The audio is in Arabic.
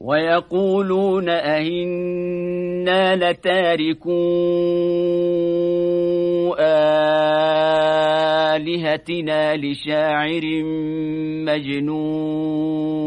ويقولون أهنا لتاركو آلهتنا لشاعر مجنون.